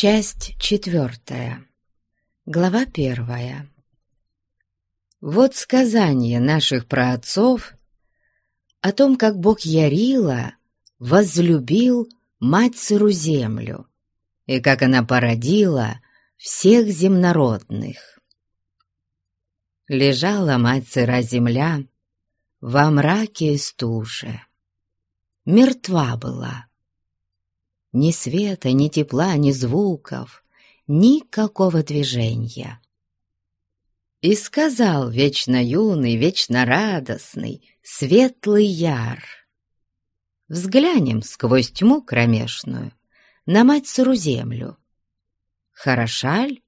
Часть четвертая. Глава первая. Вот сказание наших праотцов о том, как бог Ярила возлюбил мать сыру землю и как она породила всех земнородных. Лежала мать сыра земля во мраке и стуже. Мертва была. Ни света, ни тепла, ни звуков, никакого движения. И сказал вечно юный, вечно радостный, светлый яр. Взглянем сквозь тьму кромешную на мать сыру землю. Хороша ль?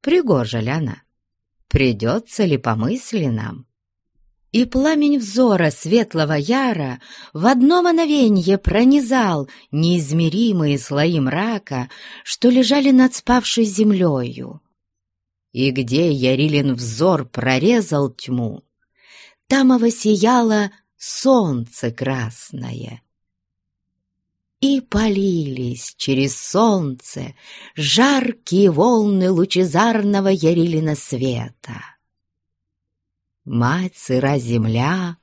Пригожа ли она? Придется ли по мысли нам? И пламень взора светлого яра в одно мановенье пронизал неизмеримые слои мрака, что лежали над спавшей землею. И где Ярилин взор прорезал тьму, там сияло солнце красное. И полились через солнце жаркие волны лучезарного Ярилина света. Мать сыра земля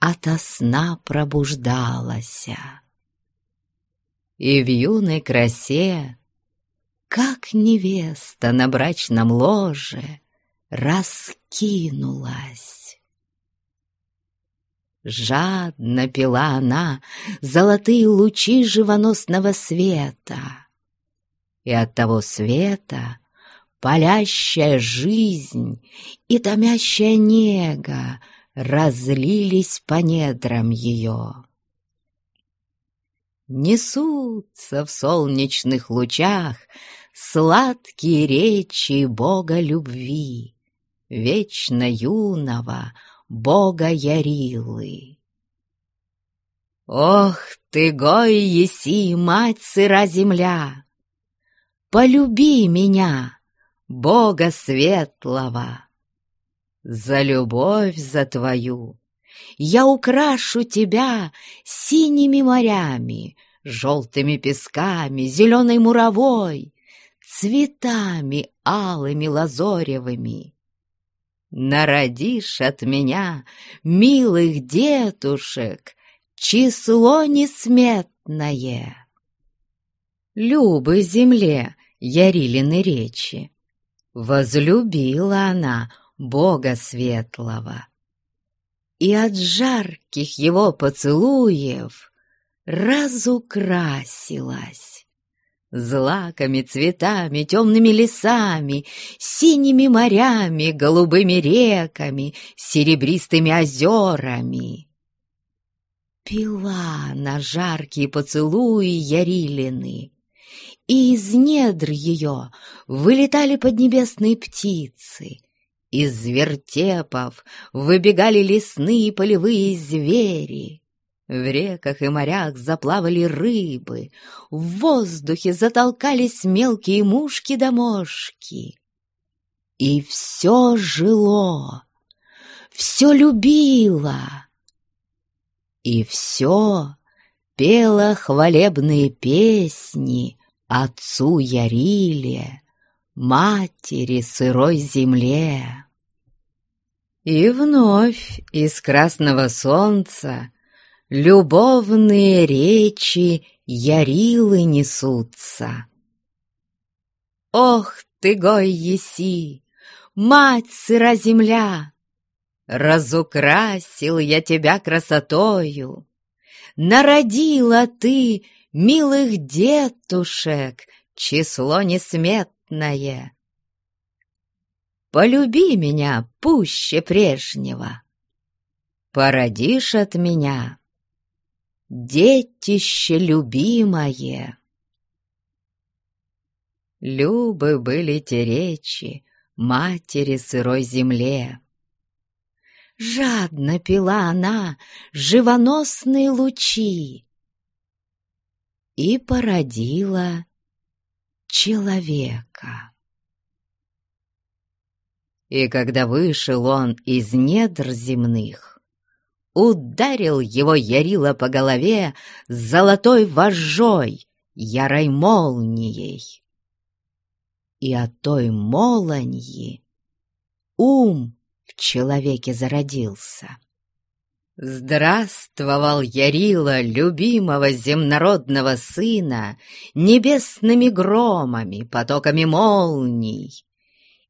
ото сна пробуждалась. И в юной красе, как невеста на брачном ложе, раскинулась. Жадно пила она золотые лучи живоносного света, и от того света палящая жизнь и томящая нега разлились по недрам ее. Несутся в солнечных лучах сладкие речи Бога любви, вечно юного Бога Ярилы. Ох ты, гой еси, мать сыра земля! Полюби меня, Бога светлого. За любовь за твою я украшу тебя синими морями, желтыми песками, зеленой муровой, цветами алыми лазоревыми. Народишь от меня милых детушек число несметное. Любы земле Ярилины речи, возлюбила она Бога Светлого. И от жарких его поцелуев разукрасилась. Злаками, цветами, темными лесами, синими морями, голубыми реками, серебристыми озерами. Пила на жаркие поцелуи Ярилины, и из недр ее вылетали поднебесные птицы. Из вертепов выбегали лесные полевые звери. В реках и морях заплавали рыбы, в воздухе затолкались мелкие мушки да мошки. И все жило, все любило, и все пело хвалебные песни отцу Яриле, матери сырой земле. И вновь из красного солнца любовные речи Ярилы несутся. Ох ты, гой еси, мать сыра земля! Разукрасил я тебя красотою, Народила ты милых детушек, число несметное. Полюби меня пуще прежнего, породишь от меня детище любимое. Любы были те речи матери сырой земле. Жадно пила она живоносные лучи, и породила человека. И когда вышел он из недр земных, ударил его Ярила по голове золотой вожжой ярой молнией. И от той молоньи ум в человеке зародился. Здравствовал Ярила, любимого земнородного сына, Небесными громами, потоками молний.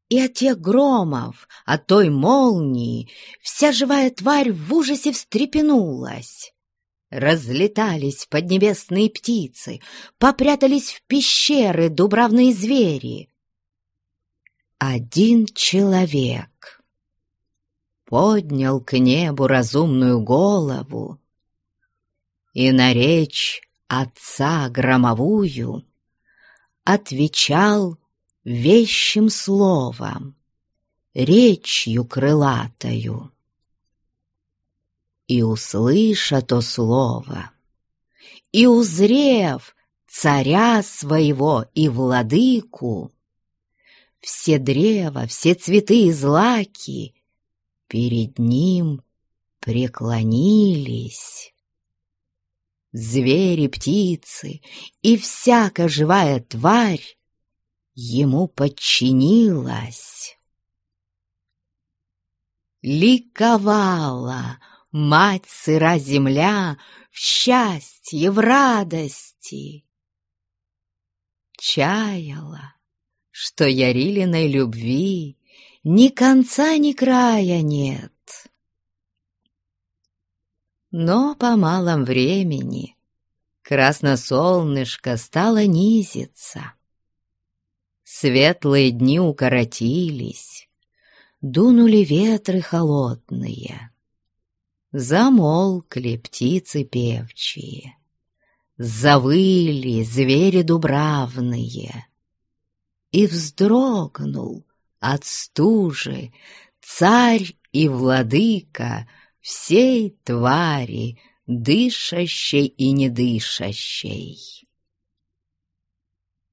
И от тех громов, от той молнии, Вся живая тварь в ужасе встрепенулась. Разлетались поднебесные птицы, Попрятались в пещеры дубравные звери. Один человек поднял к небу разумную голову и на речь отца громовую отвечал вещим словом, речью крылатою. И, услыша то слово, и узрев царя своего и владыку, все древа, все цветы и злаки перед ним преклонились. Звери, птицы и всякая живая тварь ему подчинилась. Ликовала мать сыра земля в счастье, в радости. Чаяла, что Ярилиной любви ни конца, ни края нет. Но по малом времени красносолнышко стало низиться. Светлые дни укоротились, дунули ветры холодные. Замолкли птицы певчие, завыли звери дубравные. И вздрогнул от стужи царь и владыка всей твари, дышащей и недышащей.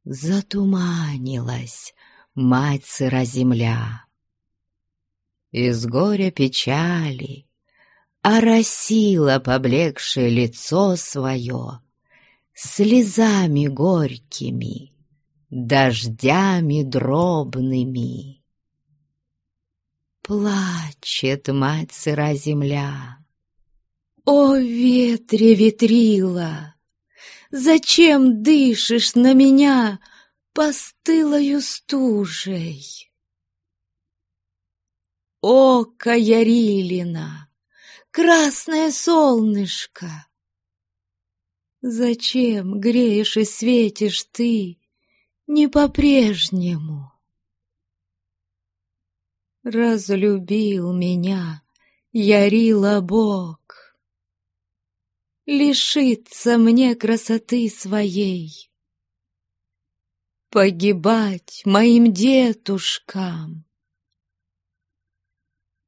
Затуманилась мать сыра земля. Из горя печали оросила поблекшее лицо свое слезами горькими, дождями дробными. Плачет мать сыра земля. О, ветре ветрила, Зачем дышишь на меня постылою стужей? О, Каярилина, красное солнышко! Зачем греешь и светишь ты не по-прежнему? Разлюбил меня, ярила Бог. Лишиться мне красоты своей. Погибать моим детушкам.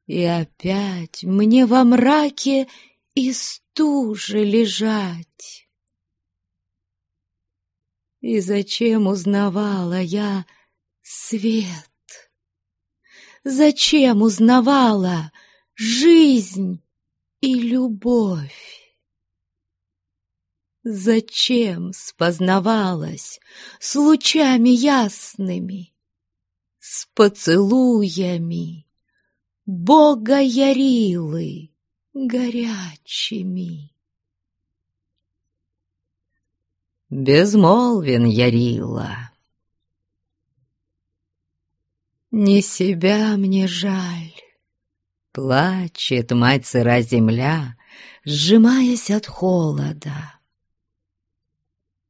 И опять мне во мраке и стуже лежать. И зачем узнавала я свет? Зачем узнавала жизнь и любовь? Зачем спознавалась с лучами ясными, С поцелуями Бога Ярилы горячими? Безмолвен Ярила, не себя мне жаль. Плачет мать сыра земля, сжимаясь от холода.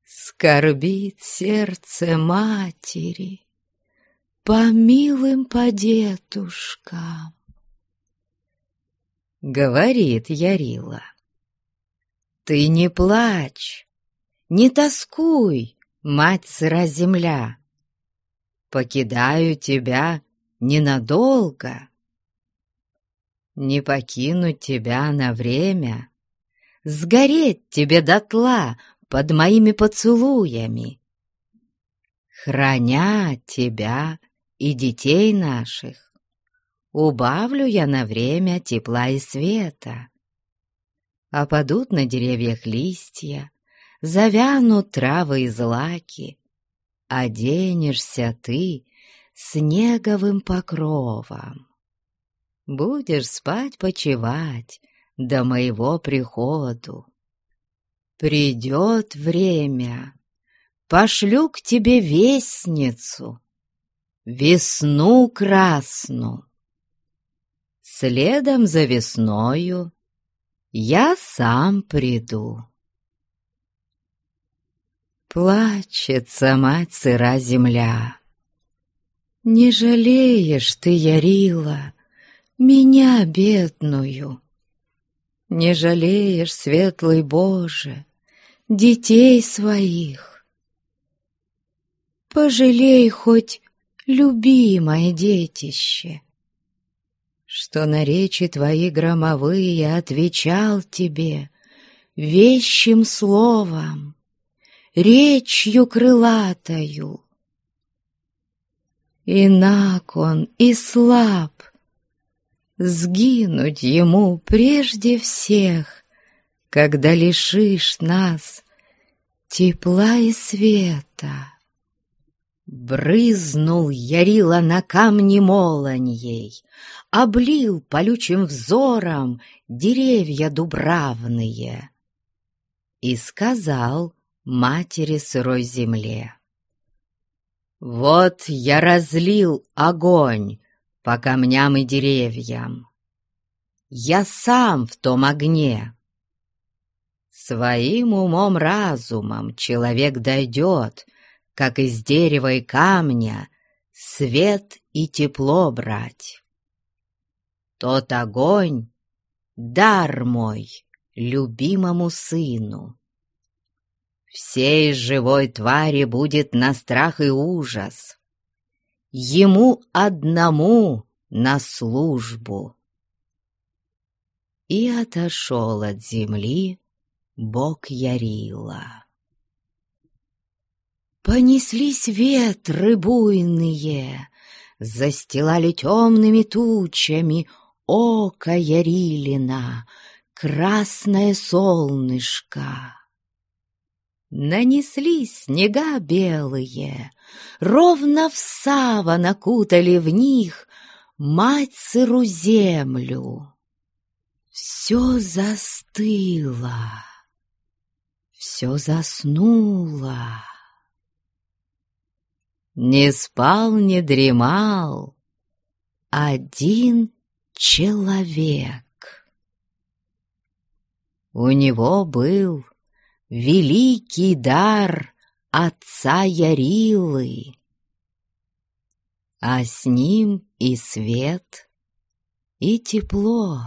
Скорбит сердце матери по милым по дедушкам. Говорит Ярила, ты не плачь, не тоскуй, мать сыра земля покидаю тебя ненадолго. Не покинуть тебя на время, сгореть тебе дотла под моими поцелуями, храня тебя и детей наших, убавлю я на время тепла и света. Опадут на деревьях листья, завянут травы и злаки, оденешься ты снеговым покровом. Будешь спать-почевать до моего приходу. Придет время, пошлю к тебе вестницу, весну красну. Следом за весною я сам приду. Плачется мать сыра земля. Не жалеешь ты, Ярила, меня бедную. Не жалеешь, светлый Боже, детей своих. Пожалей хоть любимое детище, Что на речи твои громовые отвечал тебе вещим словом, речью крылатою. Инак он и слаб, сгинуть ему прежде всех, когда лишишь нас тепла и света. Брызнул Ярила на камни молоньей, Облил полючим взором деревья дубравные И сказал матери сырой земле. «Вот я разлил огонь по камням и деревьям. Я сам в том огне. Своим умом-разумом человек дойдет, как из дерева и камня, свет и тепло брать. Тот огонь — дар мой любимому сыну. Всей живой твари будет на страх и ужас ему одному на службу. И отошел от земли бог Ярила. Понеслись ветры буйные, Застилали темными тучами Око Ярилина, красное солнышко. Нанеслись снега белые, Ровно в сава накутали в них Мать сыру землю. Все застыло, все заснуло. Не спал, не дремал один человек. У него был великий дар отца Ярилы, а с ним и свет, и тепло.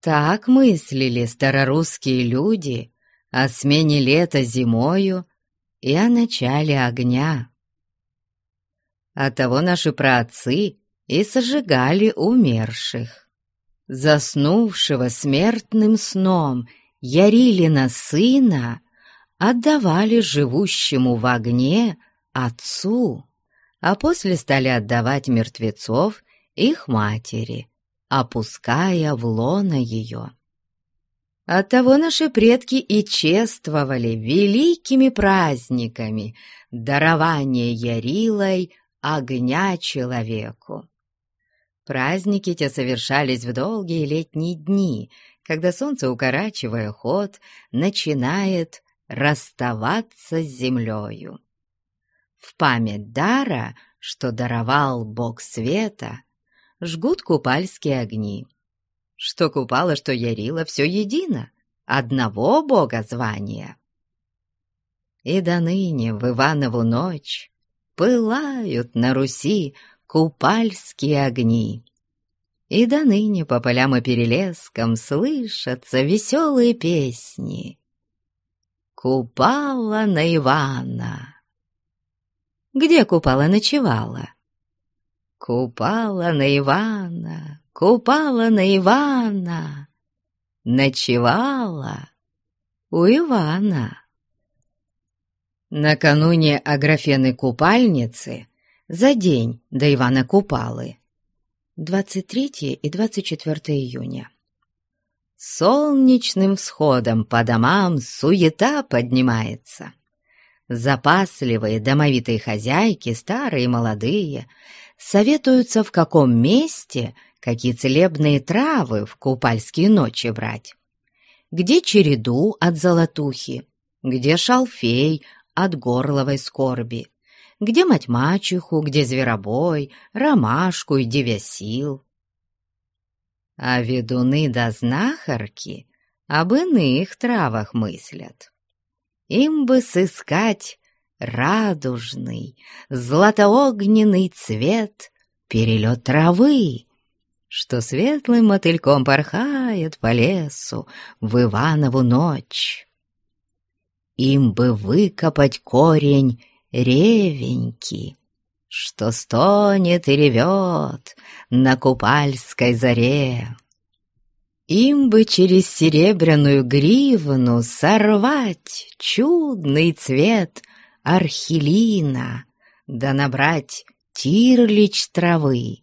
Так мыслили старорусские люди о смене лета зимою и о начале огня. Оттого наши праотцы и сожигали умерших. Заснувшего смертным сном Ярилина сына отдавали живущему в огне отцу, а после стали отдавать мертвецов их матери, опуская в лоно ее. Оттого наши предки и чествовали великими праздниками дарование Ярилой огня человеку. Праздники те совершались в долгие летние дни, когда солнце, укорачивая ход, начинает расставаться с землею. В память дара, что даровал бог света, жгут купальские огни. Что купала, что ярила, все едино, одного бога звания. И до ныне в Иванову ночь пылают на Руси купальские огни. И до ныне по полям и перелескам слышатся веселые песни. Купала на Ивана. Где Купала ночевала? Купала на Ивана, Купала на Ивана, Ночевала у Ивана. Накануне Аграфены купальницы, за день до Ивана Купалы, 23 и 24 июня. солнечным всходом по домам суета поднимается. Запасливые домовитые хозяйки, старые и молодые, советуются, в каком месте какие целебные травы в купальские ночи брать. Где череду от золотухи, где шалфей от горловой скорби, где мать-мачеху, где зверобой, ромашку и девясил. А ведуны да знахарки об иных травах мыслят. Им бы сыскать радужный, златоогненный цвет, перелет травы, что светлым мотыльком порхает по лесу в Иванову ночь. Им бы выкопать корень ревеньки, что стонет и ревет на купальской заре. Им бы через серебряную гривну сорвать чудный цвет архилина, да набрать тирлич травы,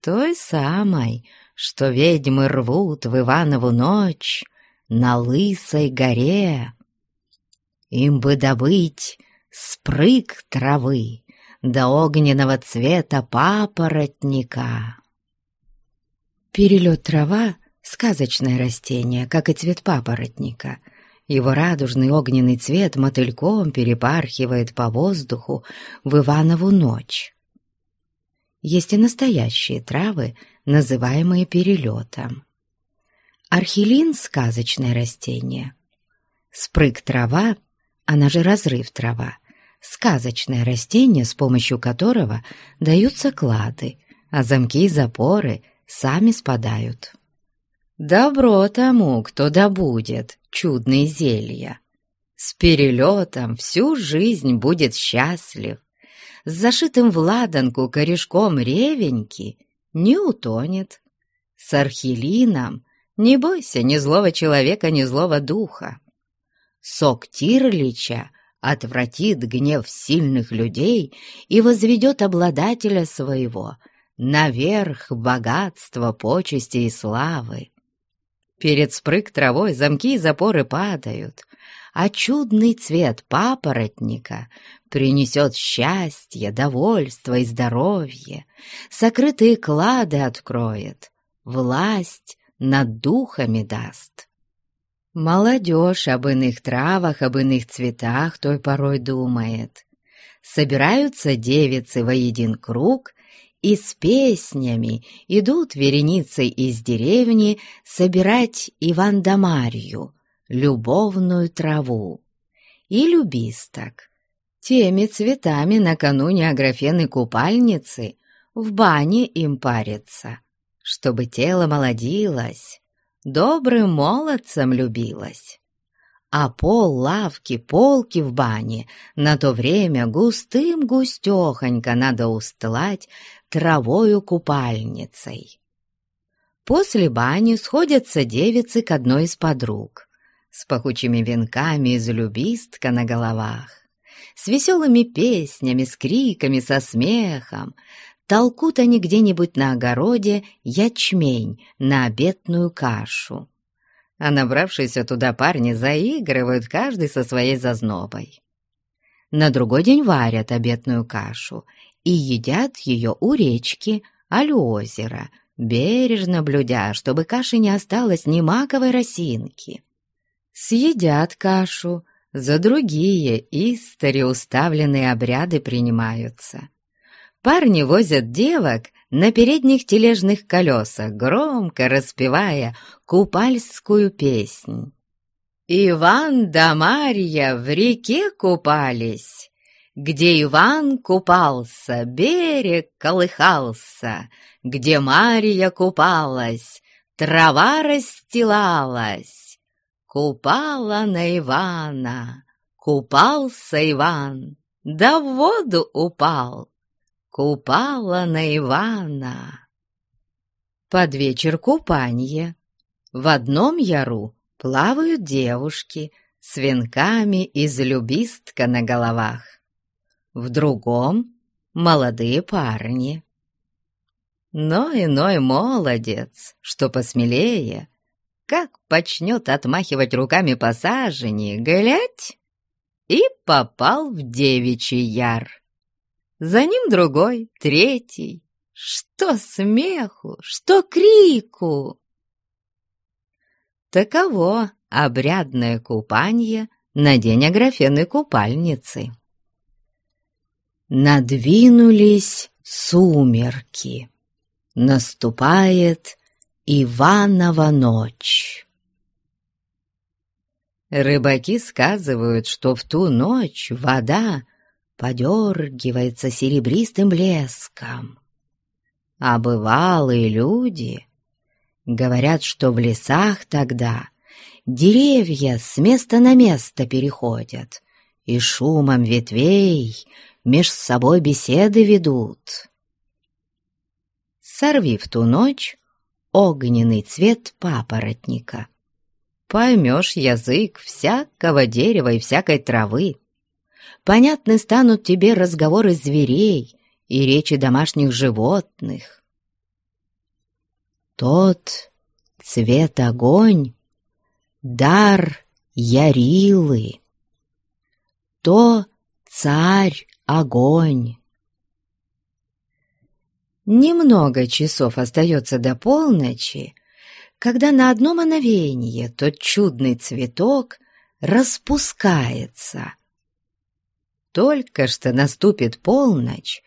той самой, что ведьмы рвут в Иванову ночь на Лысой горе. Им бы добыть спрыг травы до огненного цвета папоротника. Перелет трава — сказочное растение, как и цвет папоротника. Его радужный огненный цвет мотыльком перепархивает по воздуху в Иванову ночь. Есть и настоящие травы, называемые перелетом. Архилин — сказочное растение. Спрыг трава, она же разрыв трава, сказочное растение, с помощью которого даются клады, а замки и запоры сами спадают. Добро тому, кто добудет чудные зелья. С перелетом всю жизнь будет счастлив. С зашитым в ладанку корешком ревеньки не утонет. С архилином не бойся ни злого человека, ни злого духа. Сок Тирлича отвратит гнев сильных людей и возведет обладателя своего наверх богатства, почести и славы. Перед спрыг травой замки и запоры падают, а чудный цвет папоротника принесет счастье, довольство и здоровье, сокрытые клады откроет, власть над духами даст. Молодежь об иных травах, об иных цветах той порой думает. Собираются девицы во един круг и с песнями идут вереницей из деревни собирать Иван-да-Марью, любовную траву, и любисток. Теми цветами накануне Аграфены купальницы в бане им париться, чтобы тело молодилось, добрым молодцем любилась. А пол лавки, полки в бане на то время густым-густехонько надо устлать травою купальницей. После бани сходятся девицы к одной из подруг с пахучими венками из любистка на головах, с веселыми песнями, с криками, со смехом, толкут они где-нибудь на огороде ячмень на обетную кашу. А набравшиеся туда парни заигрывают каждый со своей зазнобой. На другой день варят обетную кашу и едят ее у речки, аль у озера, бережно блюдя, чтобы каши не осталось ни маковой росинки. Съедят кашу, за другие истори уставленные обряды принимаются. Парни возят девок на передних тележных колесах, громко распевая купальскую песнь. Иван да Марья в реке купались, где Иван купался, берег колыхался, где Марья купалась, трава расстилалась. Купала на Ивана, купался Иван, да в воду упал купала на Ивана. Под вечер купанье. В одном яру плавают девушки с венками из любистка на головах. В другом — молодые парни. Но иной молодец, что посмелее, как почнет отмахивать руками по сажени, глядь, и попал в девичий яр. За ним другой, третий. Что смеху, что крику! Таково обрядное купание на день Аграфенной купальницы. Надвинулись сумерки. Наступает Иванова ночь. Рыбаки сказывают, что в ту ночь вода подергивается серебристым блеском. А бывалые люди говорят, что в лесах тогда деревья с места на место переходят и шумом ветвей меж собой беседы ведут. Сорви в ту ночь огненный цвет папоротника. Поймешь язык всякого дерева и всякой травы. Понятны станут тебе разговоры зверей и речи домашних животных. Тот цвет огонь — дар Ярилы. То царь огонь. Немного часов остается до полночи, когда на одно мановение тот чудный цветок распускается. Только что наступит полночь,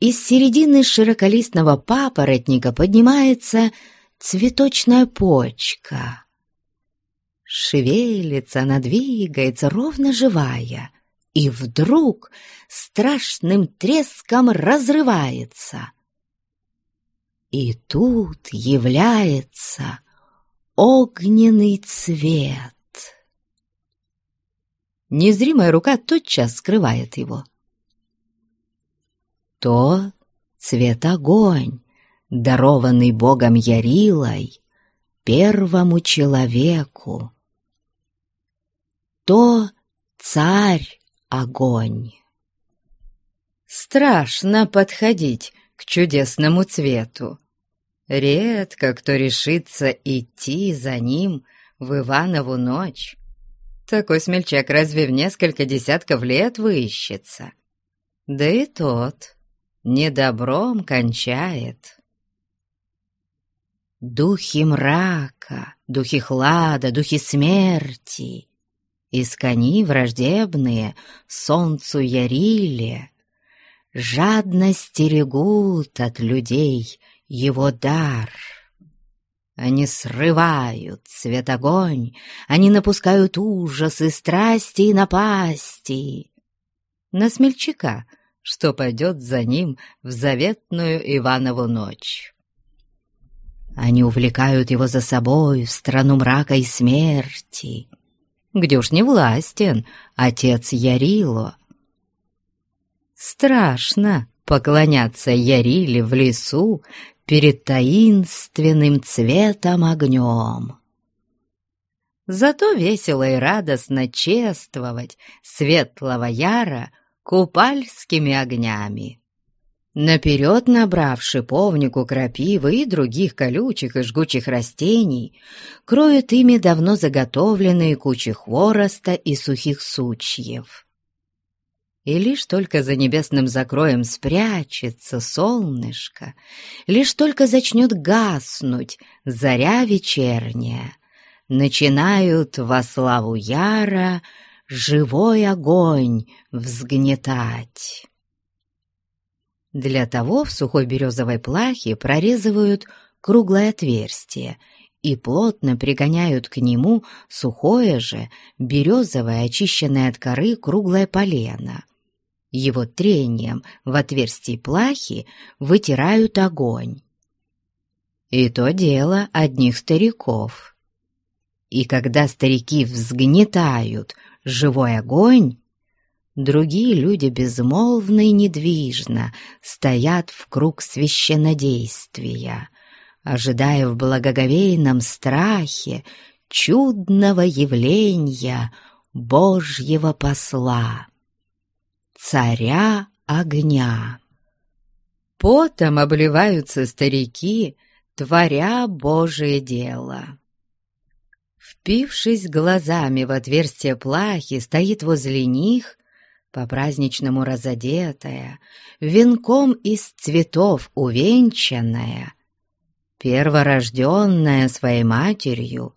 из середины широколистного папоротника поднимается цветочная почка. Шевелится она, двигается, ровно живая, и вдруг страшным треском разрывается. И тут является огненный цвет. Незримая рука тотчас скрывает его. То цвет огонь, дарованный Богом Ярилой первому человеку. То царь огонь. Страшно подходить к чудесному цвету. Редко кто решится идти за ним в Иванову ночь. Такой смельчак разве в несколько десятков лет выищется? Да и тот недобром кончает. Духи мрака, духи хлада, духи смерти, Искони враждебные солнцу ярили, Жадно стерегут от людей его дар. Они срывают свет огонь, Они напускают ужасы, страсти и напасти. На смельчака, что пойдет за ним в заветную Иванову ночь. Они увлекают его за собой в страну мрака и смерти, где уж не властен отец Ярило. Страшно поклоняться Яриле в лесу перед таинственным цветом огнем. Зато весело и радостно чествовать светлого яра купальскими огнями. Наперед набрав шиповнику, крапивы и других колючих и жгучих растений, кроют ими давно заготовленные кучи хвороста и сухих сучьев. И лишь только за небесным закроем спрячется солнышко, лишь только зачнет гаснуть заря вечерняя, начинают во славу Яра живой огонь взгнетать. Для того в сухой березовой плахе прорезывают круглое отверстие и плотно пригоняют к нему сухое же, березовое, очищенное от коры круглое полено. Его трением в отверстии плахи вытирают огонь. И то дело одних стариков. И когда старики взгнетают живой огонь, Другие люди безмолвно и недвижно стоят в круг священнодействия, ожидая в благоговейном страхе чудного явления Божьего посла, царя огня. Потом обливаются старики, творя Божие дело. впившись глазами в отверстие плахи, стоит возле них, по-праздничному разодетая, венком из цветов увенчанная, перворожденная своей матерью,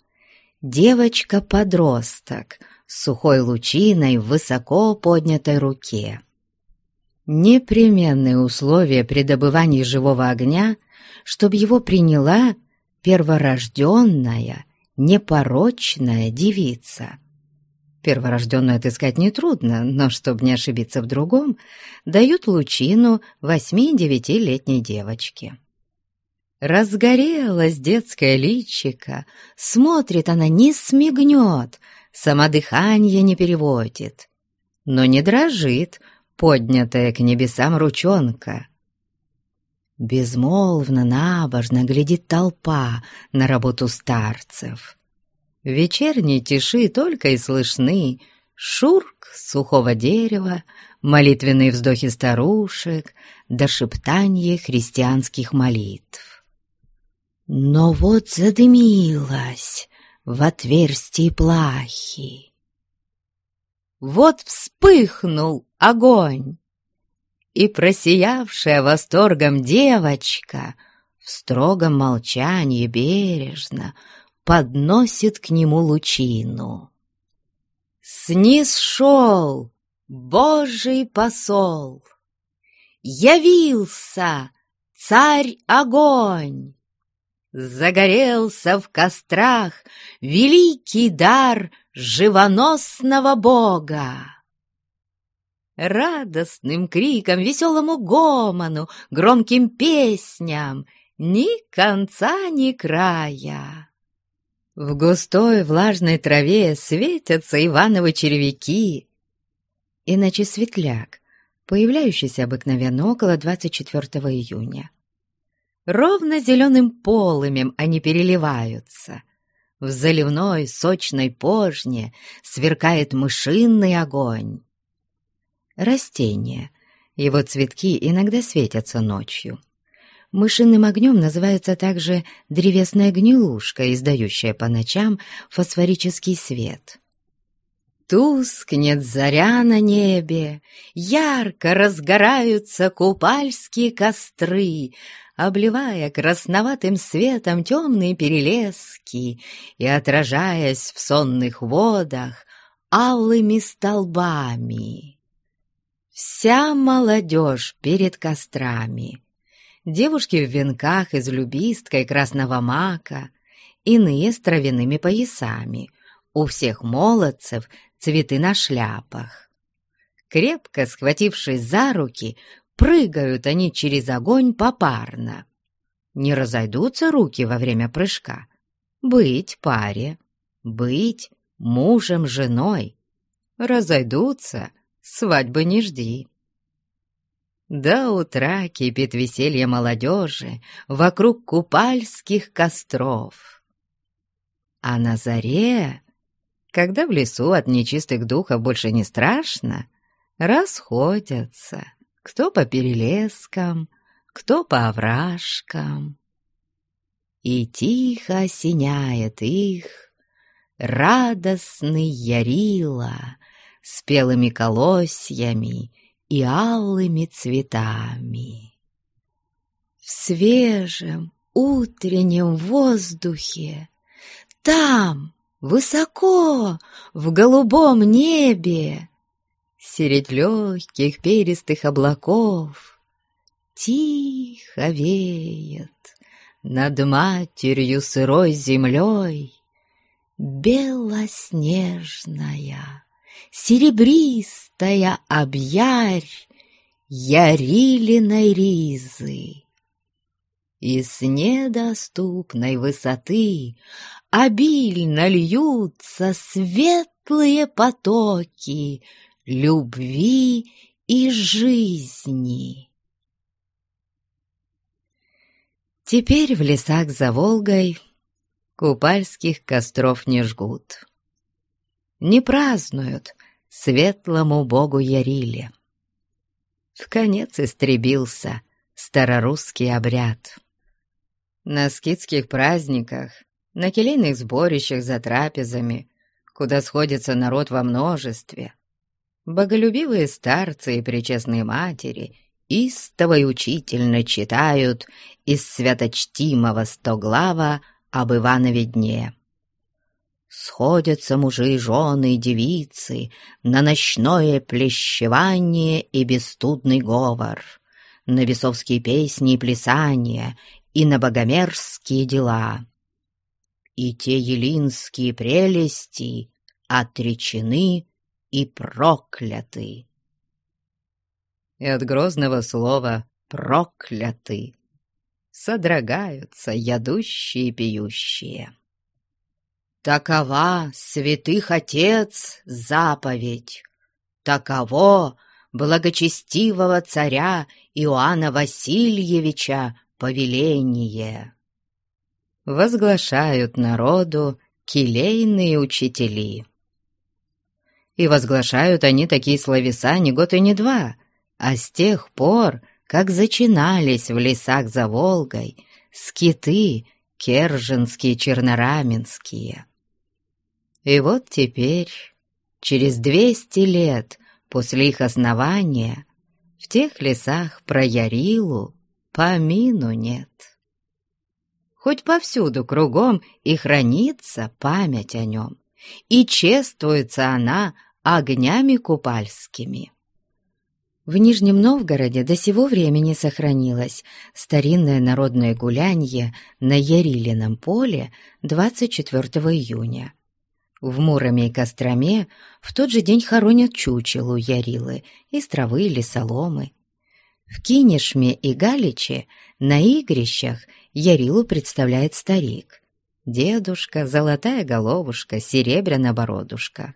девочка-подросток сухой лучиной в высоко поднятой руке. Непременные условия при добывании живого огня, чтобы его приняла перворожденная, непорочная девица. Перворожденную отыскать нетрудно, но, чтобы не ошибиться в другом, дают лучину восьми-девятилетней девочке. Разгорелась детское личико, смотрит она, не смигнет, самодыхание не переводит, но не дрожит, поднятая к небесам ручонка. Безмолвно, набожно глядит толпа на работу старцев. В вечерней тиши только и слышны шурк сухого дерева, молитвенные вздохи старушек да шептанье христианских молитв. Но вот задымилась в отверстии плахи. Вот вспыхнул огонь, и просиявшая восторгом девочка в строгом молчании бережно подносит к нему лучину. Снисшел Божий посол, явился царь-огонь, Загорелся в кострах великий дар живоносного бога. Радостным криком, веселому гомону, громким песням ни конца, ни края. В густой влажной траве светятся Ивановы червяки, иначе светляк, появляющийся обыкновенно около 24 июня. Ровно зеленым полымем они переливаются. В заливной сочной пожне сверкает мышинный огонь. Растение. Его цветки иногда светятся ночью. Мышиным огнем называется также древесная гнилушка, издающая по ночам фосфорический свет. Тускнет заря на небе, ярко разгораются купальские костры, обливая красноватым светом темные перелески и отражаясь в сонных водах алыми столбами. Вся молодежь перед кострами. Девушки в венках из любистка и красного мака, иные с травяными поясами. У всех молодцев цветы на шляпах. Крепко схватившись за руки, Прыгают они через огонь попарно. Не разойдутся руки во время прыжка. Быть паре, быть мужем, женой. Разойдутся, свадьбы не жди. До утра кипит веселье молодежи вокруг купальских костров. А на заре, когда в лесу от нечистых духов больше не страшно, расходятся кто по перелескам, кто по овражкам. И тихо осеняет их радостный ярила с белыми колосьями и алыми цветами. В свежем утреннем воздухе, там, высоко, в голубом небе, Средь легких перистых облаков Тихо веет над матерью сырой землей Белоснежная, серебристая объярь Ярилиной ризы. И с недоступной высоты Обильно льются светлые потоки любви и жизни. Теперь в лесах за Волгой купальских костров не жгут. Не празднуют светлому богу Яриле. В конец истребился старорусский обряд. На скидских праздниках на келейных сборищах за трапезами, куда сходится народ во множестве, боголюбивые старцы и причестные матери истово и учительно читают из святочтимого стоглава об Иванове дне. Сходятся мужи, жены и девицы на ночное плещевание и бесстудный говор, на бесовские песни и плясания и на богомерзкие дела. И те елинские прелести отречены и прокляты. И от грозного слова «прокляты» содрогаются ядущие и пьющие. Такова, святых отец, заповедь, таково благочестивого царя Иоанна Васильевича повеление. Возглашают народу келейные учители. И возглашают они такие словеса не год и не два, а с тех пор, как зачинались в лесах за Волгой скиты керженские чернораменские. И вот теперь, через двести лет после их основания, в тех лесах про Ярилу помину нет. Хоть повсюду кругом и хранится память о нем, и чествуется она огнями купальскими. В Нижнем Новгороде до сего времени сохранилось старинное народное гулянье на Ярилином поле 24 июня. В Муроме и Костроме в тот же день хоронят чучелу Ярилы из травы или соломы. В Кинешме и Галиче на игрищах Ярилу представляет старик. Дедушка, золотая головушка, серебряная бородушка.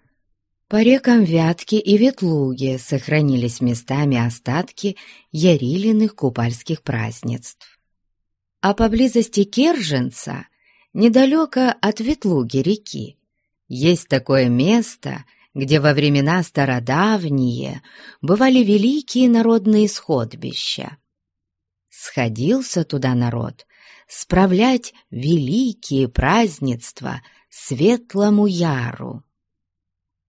По рекам Вятки и Ветлуги сохранились местами остатки ярилиных купальских празднеств. А поблизости Керженца, недалеко от Ветлуги реки, есть такое место, где во времена стародавние бывали великие народные сходбища. Сходился туда народ справлять великие празднества Светлому Яру.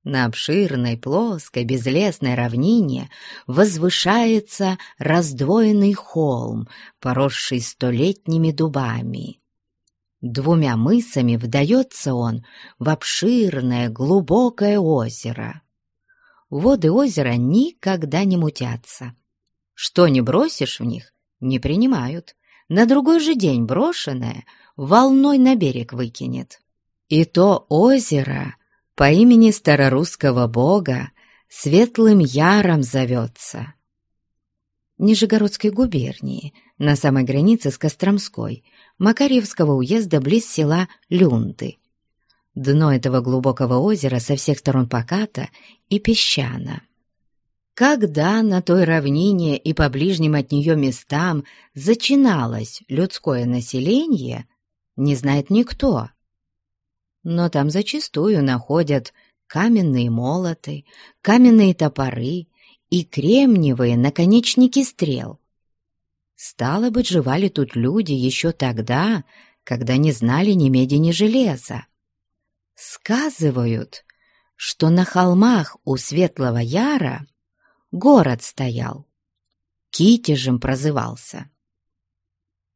На обширной, плоской, безлесной равнине возвышается раздвоенный холм, поросший столетними дубами. Двумя мысами вдается он в обширное, глубокое озеро. Воды озера никогда не мутятся. Что не бросишь в них, не принимают. На другой же день брошенное волной на берег выкинет. И то озеро по имени старорусского бога Светлым Яром зовется. Нижегородской губернии, на самой границе с Костромской, Макарьевского уезда близ села Люнты. Дно этого глубокого озера со всех сторон поката и песчано. Когда на той равнине и по ближним от нее местам зачиналось людское население, не знает никто но там зачастую находят каменные молоты, каменные топоры и кремниевые наконечники стрел. Стало быть, жевали тут люди еще тогда, когда не знали ни меди, ни железа. Сказывают, что на холмах у Светлого Яра город стоял, Китежем прозывался.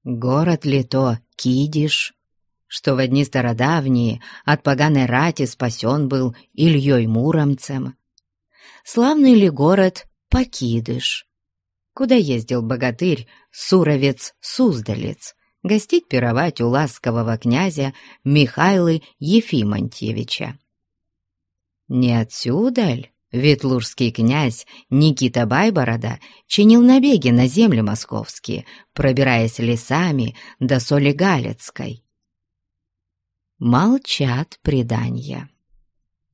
Город ли то Кидиш, что в одни стародавние от поганой рати спасен был Ильей Муромцем. Славный ли город Покидыш, куда ездил богатырь Суровец-Суздалец, гостить пировать у ласкового князя Михайлы Ефимонтьевича. Не отсюда ль Ветлужский князь Никита Байборода чинил набеги на земли московские, пробираясь лесами до соли Галецкой молчат предания.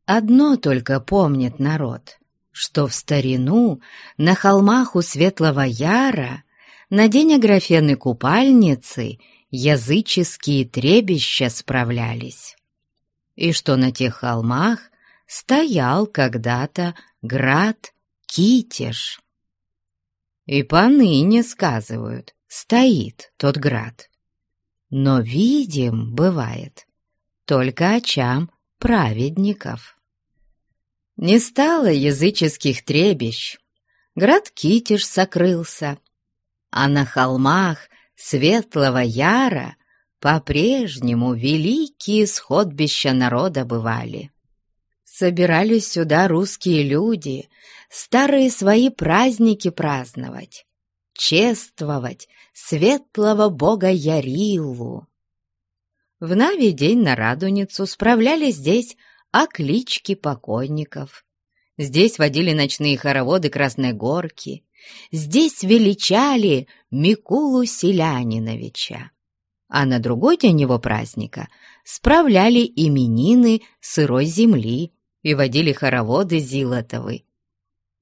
Одно только помнит народ, что в старину на холмах у Светлого Яра на день Аграфены Купальницы языческие требища справлялись, и что на тех холмах стоял когда-то град Китеж. И поныне, сказывают, стоит тот град. Но видим, бывает, только очам праведников. Не стало языческих требищ, град Китиш сокрылся, а на холмах Светлого Яра по-прежнему великие сходбища народа бывали. Собирались сюда русские люди, старые свои праздники праздновать, чествовать светлого бога Ярилу. В Нави день на Радуницу справляли здесь оклички покойников. Здесь водили ночные хороводы Красной Горки. Здесь величали Микулу Селяниновича. А на другой день его праздника справляли именины сырой земли и водили хороводы Зилотовы.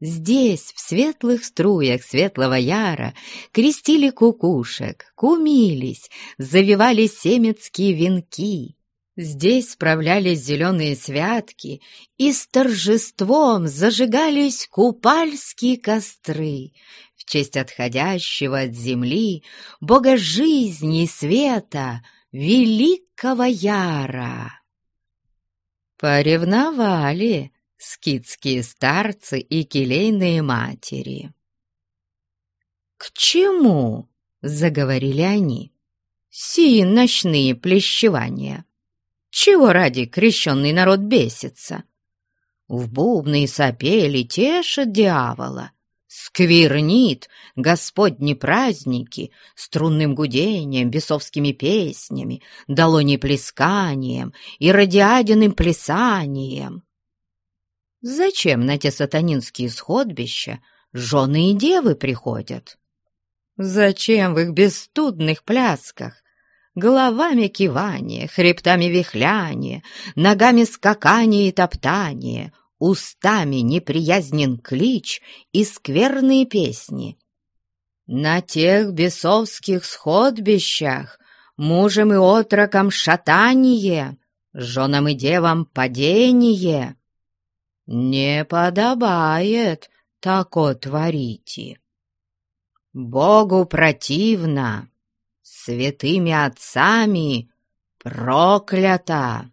Здесь, в светлых струях светлого яра, крестили кукушек, кумились, завивали семецкие венки. Здесь справлялись зеленые святки, и с торжеством зажигались купальские костры в честь отходящего от земли бога жизни и света, великого Яра. Поревновали скидские старцы и келейные матери. «К чему?» — заговорили они. «Сии ночные плещевания. Чего ради крещенный народ бесится? В бубны и сопели тешит дьявола, сквернит господни праздники струнным гудением, бесовскими песнями, долони плесканием и радиадиным плясанием. Зачем на те сатанинские сходбища жены и девы приходят? Зачем в их бесстудных плясках головами кивание, хребтами вихляние, ногами скакание и топтание, устами неприязнен клич и скверные песни. На тех бесовских сходбищах мужем и отрокам шатание, женам и девам падение. Не подобает тако творите. Богу противно, святыми отцами проклята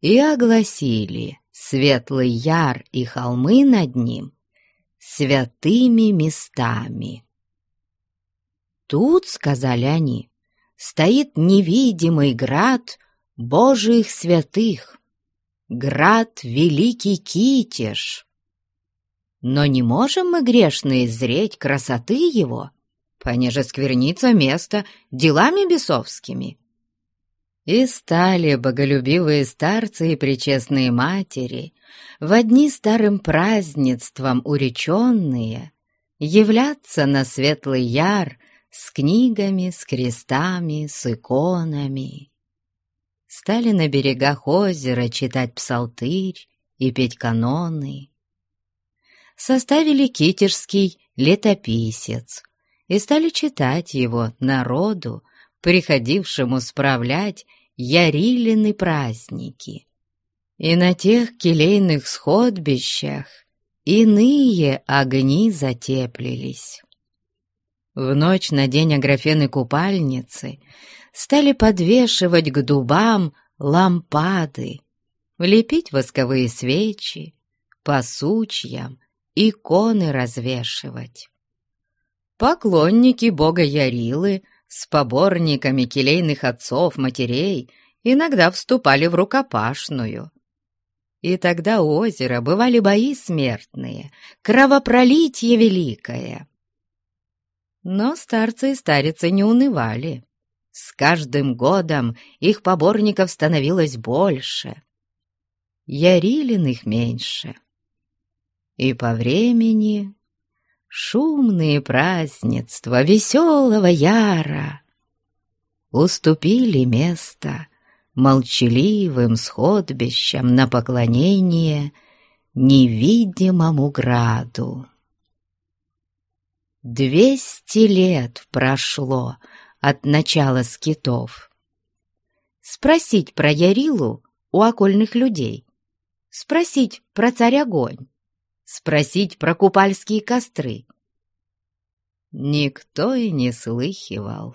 и огласили Светлый Яр и холмы над ним святыми местами. Тут, сказали они, стоит невидимый град Божиих святых, град Великий Китеж. Но не можем мы грешные зреть красоты его, понеже сквернится место делами бесовскими. И стали боголюбивые старцы и причестные матери в одни старым празднеством уреченные являться на светлый яр с книгами, с крестами, с иконами. Стали на берегах озера читать псалтырь и петь каноны. Составили китежский летописец и стали читать его народу, приходившему справлять Ярилины праздники. И на тех келейных сходбищах иные огни затеплились. В ночь на день Аграфены купальницы стали подвешивать к дубам лампады, влепить восковые свечи, по сучьям иконы развешивать. Поклонники бога Ярилы с поборниками келейных отцов, матерей иногда вступали в рукопашную. И тогда у озера бывали бои смертные, кровопролитие великое. Но старцы и старицы не унывали. С каждым годом их поборников становилось больше. Ярилин их меньше. И по времени шумные празднества веселого яра уступили место молчаливым сходбищам на поклонение невидимому граду. Двести лет прошло от начала скитов. Спросить про Ярилу у окольных людей, спросить про царь-огонь, спросить про купальские костры. Никто и не слыхивал.